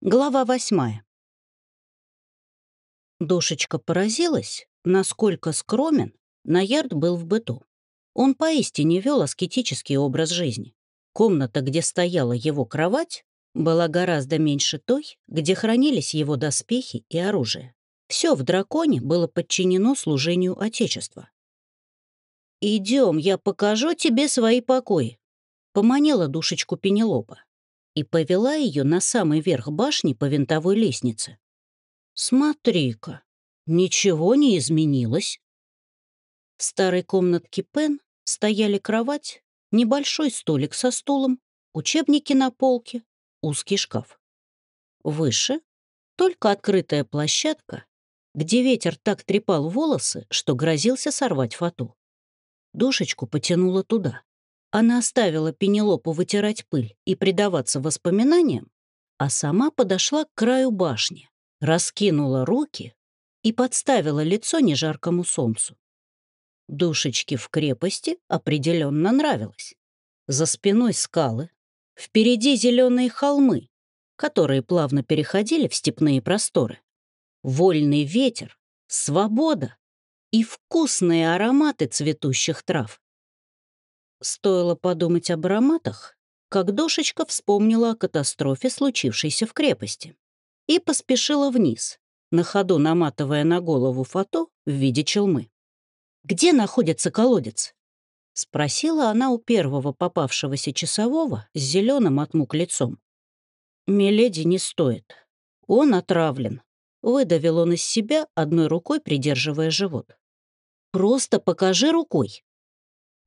Глава восьмая. Душечка поразилась, насколько скромен Наярд был в быту. Он поистине вел аскетический образ жизни. Комната, где стояла его кровать, была гораздо меньше той, где хранились его доспехи и оружие. Все в драконе было подчинено служению Отечества. «Идем, я покажу тебе свои покои», — поманила душечку Пенелопа и повела ее на самый верх башни по винтовой лестнице. «Смотри-ка, ничего не изменилось». В старой комнатке Пен стояли кровать, небольшой столик со стулом, учебники на полке, узкий шкаф. Выше — только открытая площадка, где ветер так трепал волосы, что грозился сорвать фату. Душечку потянуло туда. Она оставила Пенелопу вытирать пыль и предаваться воспоминаниям, а сама подошла к краю башни, раскинула руки и подставила лицо нежаркому солнцу. Душечке в крепости определенно нравилось. За спиной скалы, впереди зеленые холмы, которые плавно переходили в степные просторы. Вольный ветер, свобода и вкусные ароматы цветущих трав. Стоило подумать об ароматах, как душечка вспомнила о катастрофе, случившейся в крепости, и поспешила вниз, на ходу наматывая на голову фото в виде челмы. «Где находится колодец?» — спросила она у первого попавшегося часового с зеленым от мук лицом. «Миледи не стоит. Он отравлен», — выдавил он из себя, одной рукой придерживая живот. «Просто покажи рукой»,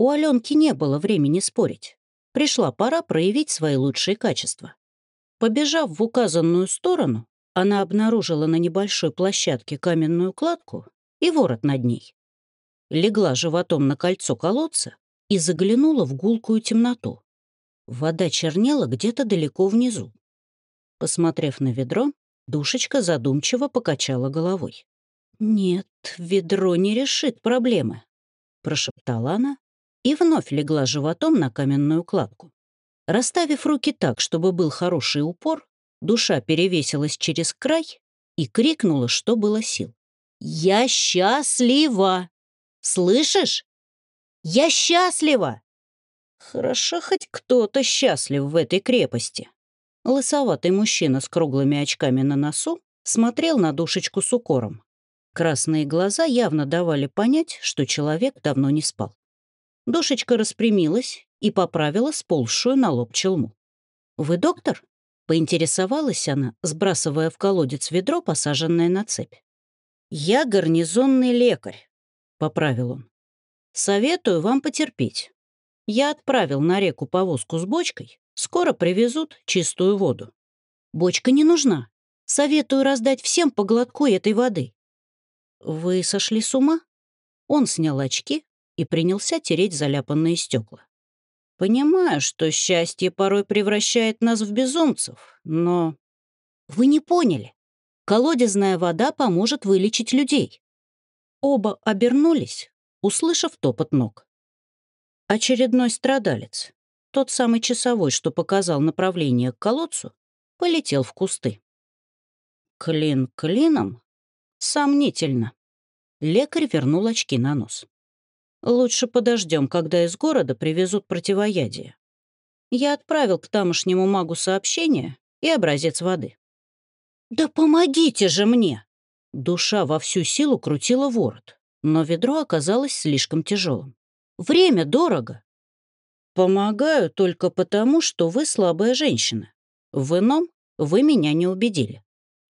у Аленки не было времени спорить. Пришла пора проявить свои лучшие качества. Побежав в указанную сторону, она обнаружила на небольшой площадке каменную кладку и ворот над ней. Легла животом на кольцо колодца и заглянула в гулкую темноту. Вода чернела где-то далеко внизу. Посмотрев на ведро, душечка задумчиво покачала головой. «Нет, ведро не решит проблемы», — прошептала она и вновь легла животом на каменную кладку. Расставив руки так, чтобы был хороший упор, душа перевесилась через край и крикнула, что было сил. «Я счастлива! Слышишь? Я счастлива!» Хорошо хоть кто-то счастлив в этой крепости. Лысоватый мужчина с круглыми очками на носу смотрел на душечку с укором. Красные глаза явно давали понять, что человек давно не спал. Душечка распрямилась и поправила сползшую на лоб челму. «Вы доктор?» — поинтересовалась она, сбрасывая в колодец ведро, посаженное на цепь. «Я гарнизонный лекарь», — поправил он. «Советую вам потерпеть. Я отправил на реку повозку с бочкой, скоро привезут чистую воду. Бочка не нужна. Советую раздать всем по глотку этой воды». «Вы сошли с ума?» Он снял очки, и принялся тереть заляпанные стекла. Понимаю, что счастье порой превращает нас в безумцев, но... Вы не поняли. Колодезная вода поможет вылечить людей. Оба обернулись, услышав топот ног. Очередной страдалец, тот самый часовой, что показал направление к колодцу, полетел в кусты. Клин клином? Сомнительно. Лекарь вернул очки на нос. Лучше подождем, когда из города привезут противоядие. Я отправил к тамошнему магу сообщение и образец воды. «Да помогите же мне!» Душа во всю силу крутила ворот, но ведро оказалось слишком тяжелым. «Время дорого!» «Помогаю только потому, что вы слабая женщина. В ином вы меня не убедили».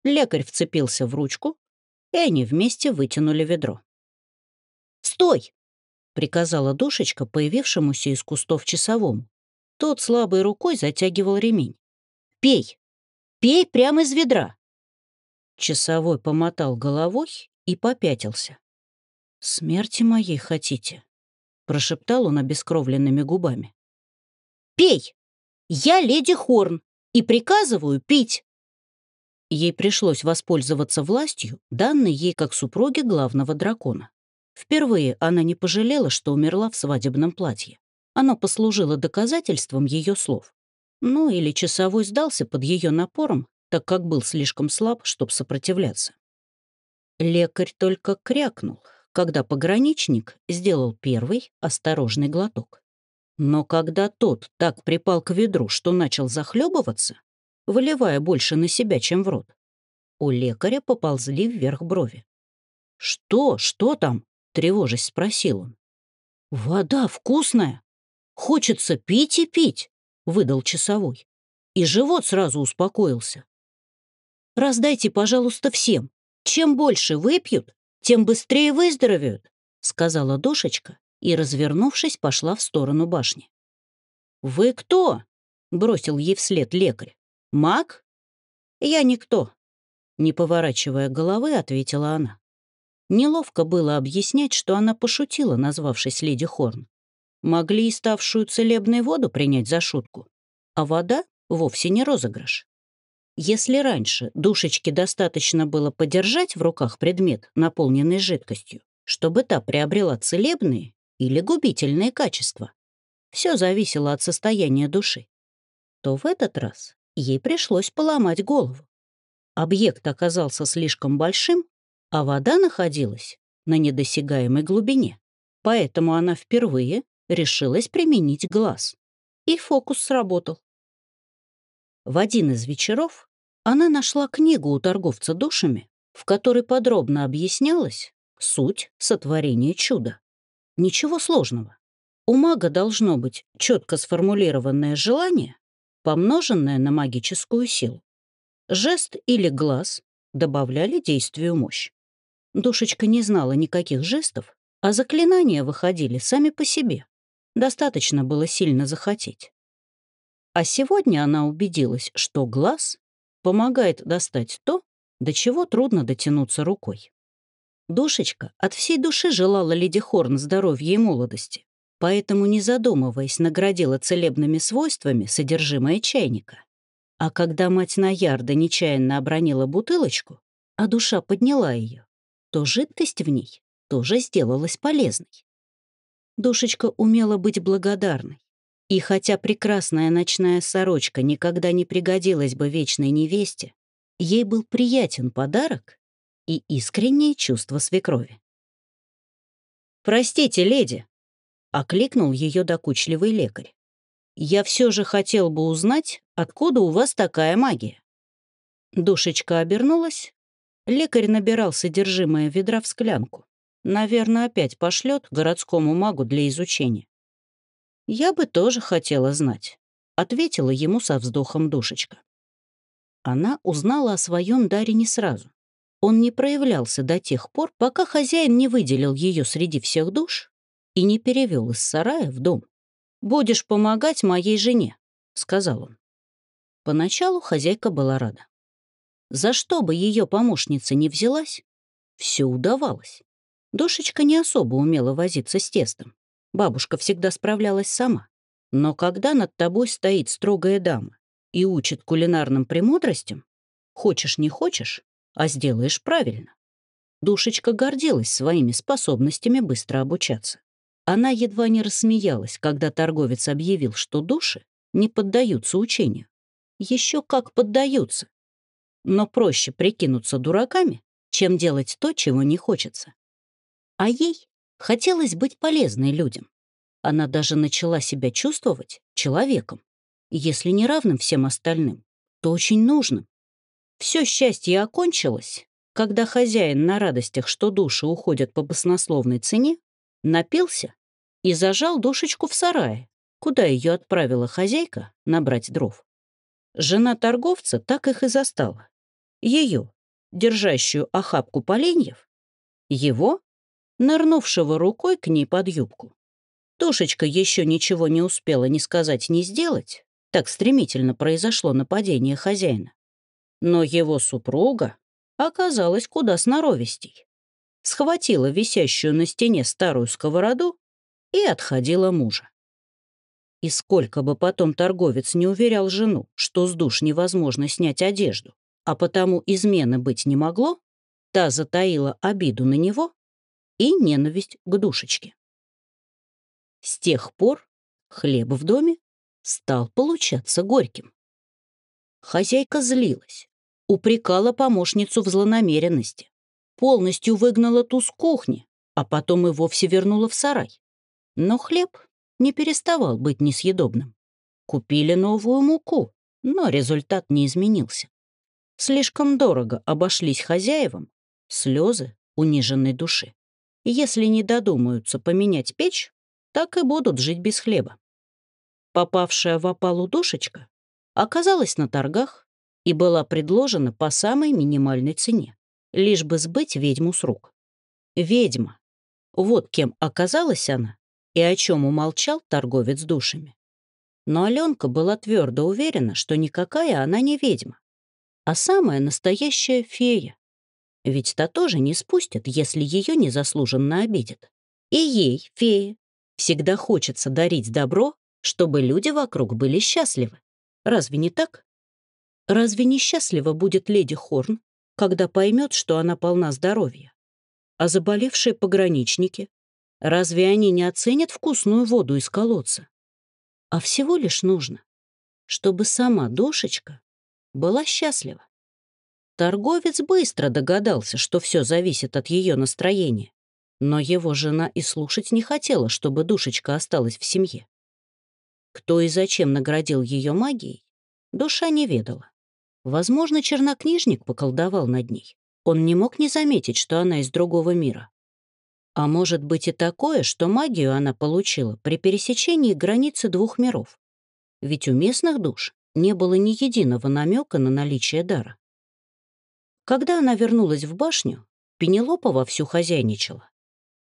Лекарь вцепился в ручку, и они вместе вытянули ведро. «Стой!» — приказала душечка, появившемуся из кустов часовому. Тот слабой рукой затягивал ремень. «Пей! Пей прямо из ведра!» Часовой помотал головой и попятился. «Смерти моей хотите?» — прошептал он обескровленными губами. «Пей! Я леди Хорн и приказываю пить!» Ей пришлось воспользоваться властью, данной ей как супруге главного дракона. Впервые она не пожалела, что умерла в свадебном платье. Оно послужило доказательством ее слов. Ну или часовой сдался под ее напором, так как был слишком слаб, чтобы сопротивляться. Лекарь только крякнул, когда пограничник сделал первый осторожный глоток. Но когда тот так припал к ведру, что начал захлебываться, выливая больше на себя, чем в рот, у лекаря поползли вверх брови. «Что? Что там?» — тревожась спросил он. «Вода вкусная. Хочется пить и пить», — выдал часовой. И живот сразу успокоился. «Раздайте, пожалуйста, всем. Чем больше выпьют, тем быстрее выздоровеют», — сказала душечка и, развернувшись, пошла в сторону башни. «Вы кто?» — бросил ей вслед лекарь. «Маг?» «Я никто», — не поворачивая головы, ответила она. Неловко было объяснять, что она пошутила, назвавшись леди Хорн. Могли и ставшую целебной воду принять за шутку, а вода вовсе не розыгрыш. Если раньше душечке достаточно было подержать в руках предмет, наполненный жидкостью, чтобы та приобрела целебные или губительные качества, все зависело от состояния души, то в этот раз ей пришлось поломать голову. Объект оказался слишком большим, а вода находилась на недосягаемой глубине, поэтому она впервые решилась применить глаз. И фокус сработал. В один из вечеров она нашла книгу у торговца душами, в которой подробно объяснялась суть сотворения чуда. Ничего сложного. У мага должно быть четко сформулированное желание, помноженное на магическую силу. Жест или глаз добавляли действию мощь. Душечка не знала никаких жестов, а заклинания выходили сами по себе. Достаточно было сильно захотеть. А сегодня она убедилась, что глаз помогает достать то, до чего трудно дотянуться рукой. Душечка от всей души желала леди Хорн здоровья и молодости, поэтому, не задумываясь, наградила целебными свойствами содержимое чайника. А когда мать Наярда нечаянно обронила бутылочку, а душа подняла ее, то жидкость в ней тоже сделалась полезной. Душечка умела быть благодарной. И хотя прекрасная ночная сорочка никогда не пригодилась бы вечной невесте, ей был приятен подарок и искреннее чувство свекрови. «Простите, леди», — окликнул ее докучливый лекарь. «Я все же хотел бы узнать, откуда у вас такая магия». Душечка обернулась. Лекарь набирал содержимое ведра в склянку. Наверное, опять пошлет городскому магу для изучения. «Я бы тоже хотела знать», — ответила ему со вздохом душечка. Она узнала о своем даре не сразу. Он не проявлялся до тех пор, пока хозяин не выделил ее среди всех душ и не перевел из сарая в дом. «Будешь помогать моей жене», — сказал он. Поначалу хозяйка была рада. За что бы ее помощница не взялась, все удавалось. Душечка не особо умела возиться с тестом. Бабушка всегда справлялась сама. Но когда над тобой стоит строгая дама и учит кулинарным премудростям, хочешь не хочешь, а сделаешь правильно. Душечка гордилась своими способностями быстро обучаться. Она едва не рассмеялась, когда торговец объявил, что души не поддаются учению. Еще как поддаются. Но проще прикинуться дураками, чем делать то, чего не хочется. А ей Хотелось быть полезной людям. Она даже начала себя чувствовать человеком. Если не равным всем остальным, то очень нужным. Все счастье окончилось, когда хозяин на радостях, что души уходят по баснословной цене, напился и зажал душечку в сарае, куда ее отправила хозяйка набрать дров. Жена торговца так их и застала. Ее, держащую охапку поленьев, его, нырнувшего рукой к ней под юбку. Тушечка еще ничего не успела ни сказать, ни сделать. Так стремительно произошло нападение хозяина. Но его супруга оказалась куда сноровистей. Схватила висящую на стене старую сковороду и отходила мужа. И сколько бы потом торговец не уверял жену, что с душ невозможно снять одежду, а потому измены быть не могло, та затаила обиду на него и ненависть к душечке. С тех пор хлеб в доме стал получаться горьким. Хозяйка злилась, упрекала помощницу в злонамеренности, полностью выгнала ту с кухни, а потом и вовсе вернула в сарай. Но хлеб не переставал быть несъедобным. Купили новую муку, но результат не изменился. Слишком дорого обошлись хозяевам слезы униженной души. Если не додумаются поменять печь, так и будут жить без хлеба. Попавшая в опалу душечка оказалась на торгах и была предложена по самой минимальной цене, лишь бы сбыть ведьму с рук. Ведьма. Вот кем оказалась она и о чем умолчал торговец душами. Но Аленка была твердо уверена, что никакая она не ведьма, а самая настоящая фея. Ведь та тоже не спустит, если ее незаслуженно обидят. И ей, фее, всегда хочется дарить добро, чтобы люди вокруг были счастливы. Разве не так? Разве не счастлива будет леди Хорн, когда поймет, что она полна здоровья? А заболевшие пограничники? Разве они не оценят вкусную воду из колодца? А всего лишь нужно, чтобы сама душечка была счастлива. Торговец быстро догадался, что все зависит от ее настроения, но его жена и слушать не хотела, чтобы душечка осталась в семье. Кто и зачем наградил ее магией, душа не ведала. Возможно, чернокнижник поколдовал над ней. Он не мог не заметить, что она из другого мира. А может быть и такое, что магию она получила при пересечении границы двух миров. Ведь у местных душ не было ни единого намека на наличие дара. Когда она вернулась в башню, Пенелопа вовсю хозяйничала.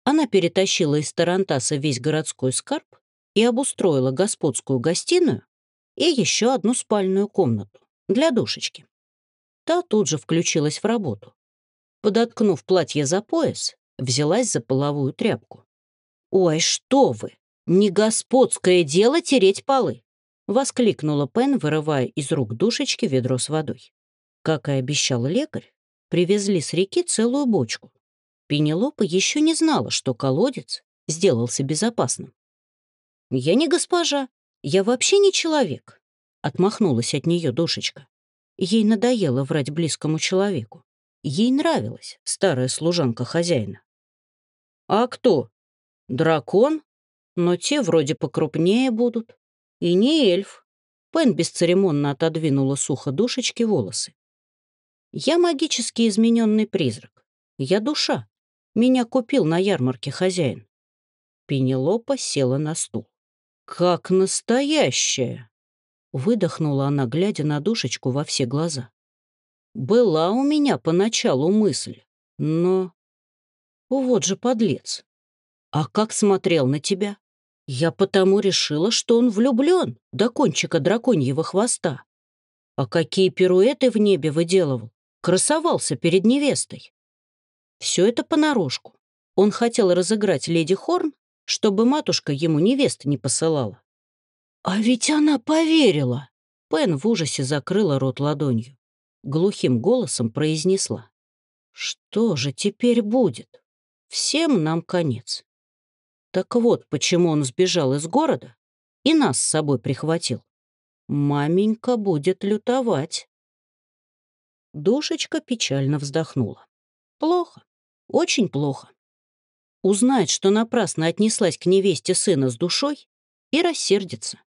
Она перетащила из Тарантаса весь городской скарб и обустроила господскую гостиную и еще одну спальную комнату для душечки. Та тут же включилась в работу. Подоткнув платье за пояс, взялась за половую тряпку. «Ой, что вы! Не господское дело тереть полы!» — воскликнула Пен, вырывая из рук душечки ведро с водой. Как и обещал лекарь, привезли с реки целую бочку. Пенелопа еще не знала, что колодец сделался безопасным. «Я не госпожа, я вообще не человек», — отмахнулась от нее душечка. Ей надоело врать близкому человеку. Ей нравилась старая служанка хозяина. «А кто? Дракон? Но те вроде покрупнее будут. И не эльф». Пен бесцеремонно отодвинула сухо душечки волосы. «Я магически измененный призрак. Я душа. Меня купил на ярмарке хозяин». Пенелопа села на стул. «Как настоящая!» Выдохнула она, глядя на душечку во все глаза. «Была у меня поначалу мысль, но вот же подлец. А как смотрел на тебя? Я потому решила, что он влюблен до кончика драконьего хвоста. А какие пируэты в небе выделывал. Красовался перед невестой. Все это понарошку. Он хотел разыграть леди Хорн, чтобы матушка ему невест не посылала. А ведь она поверила. Пен в ужасе закрыла рот ладонью. Глухим голосом произнесла. Что же теперь будет? Всем нам конец. Так вот, почему он сбежал из города и нас с собой прихватил. Маменька будет лютовать. Душечка печально вздохнула. Плохо, очень плохо. Узнает, что напрасно отнеслась к невесте сына с душой и рассердится.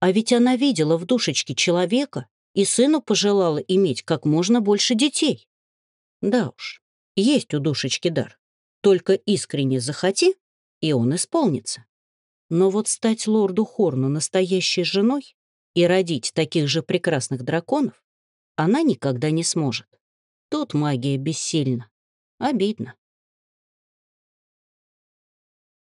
А ведь она видела в душечке человека и сыну пожелала иметь как можно больше детей. Да уж, есть у душечки дар. Только искренне захоти, и он исполнится. Но вот стать лорду Хорну настоящей женой и родить таких же прекрасных драконов она никогда не сможет. Тут магия бессильна. Обидно.